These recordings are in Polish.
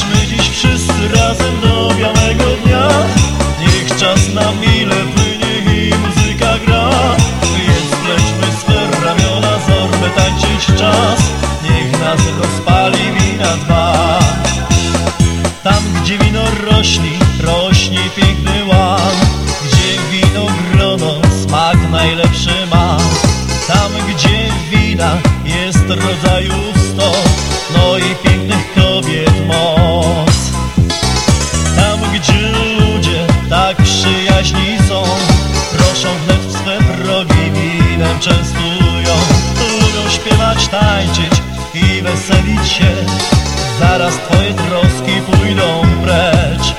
Chodźmy dziś wszyscy razem do białego dnia. Niech czas na mile płynie i muzyka gra. Więc plećmy swe ramiona, zorwę tańczyć czas. Niech nas rozpali wina dwa. Tam gdzie wino rośli, rośnie piękny łan. Gdzie wino grono smak najlepszy ma. Tam gdzie wina jest rodzajów sto. No i tańczyć i weselić się. Zaraz twoje troski pójdą precz.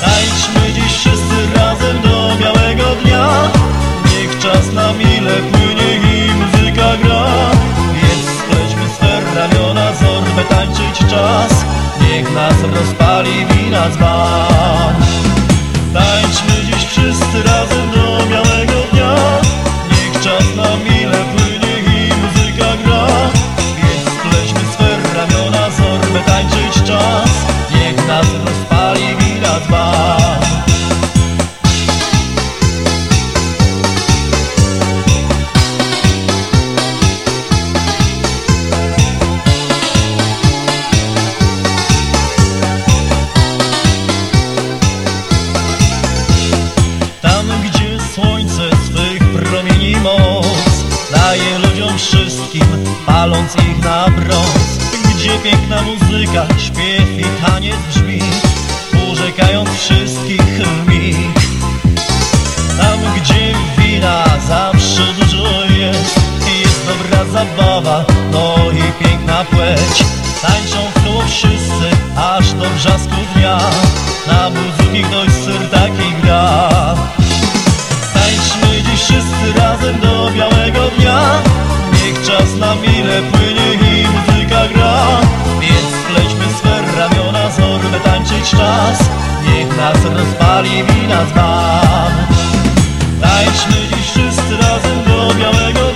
Tańczmy dziś wszyscy razem do białego dnia. Niech czas na mile płynie i muzyka gra. Więc splećmy swe ramiona, zorbę tańczyć czas. Niech nas rozpali wina dzban Tańczmy dziś wszyscy dzban Tam, gdzie słońce swych promieni moc Daje ludziom wszystkim, paląc ich na brąz. Gdzie piękna muzyka, śpiew i taniec brzmi Urzekając wszystkich w mig Tam, gdzie wina zawsze dużo jest Jest dobra zabawa, no i piękna płeć. Tańczą w koło wszyscy, aż do brzasku dnia. Na buzuki ktoś syr taki gra. Tańczmy dziś wszyscy razem do białego dnia. Niech czas na mile płynie i muzyka gra. Więc splećmy swe ramiona, zorbę tańczyć czas Niech nas rozpali wina dzban Tańczmy dziś wszyscy razem do białego